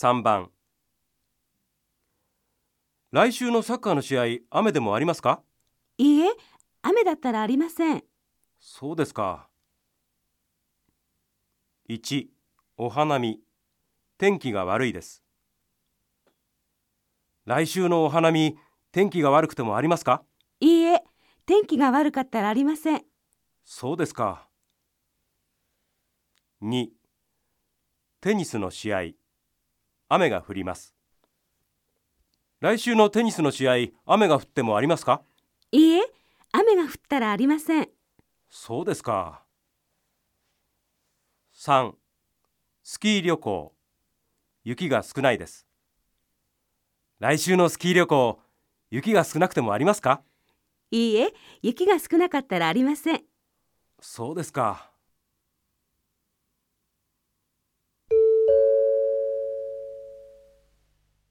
3番来週のサッカーの試合雨でもありますか？いいえ、雨だったらありません。そうですか。1お花見。天気が悪いです。来週のお花見天気が悪くてもありますか？いいえ、天気が悪かったらありません。そうですか。2テニスの試合雨が降ります。来週のテニスの試合雨が降ってもありますか？いいえ、雨が降ったらありません。そうですか。3スキー旅行。雪が少ないです。来週のスキー旅行雪が少なくてもありますか？いいえ、雪が少なかったらありません。そうですか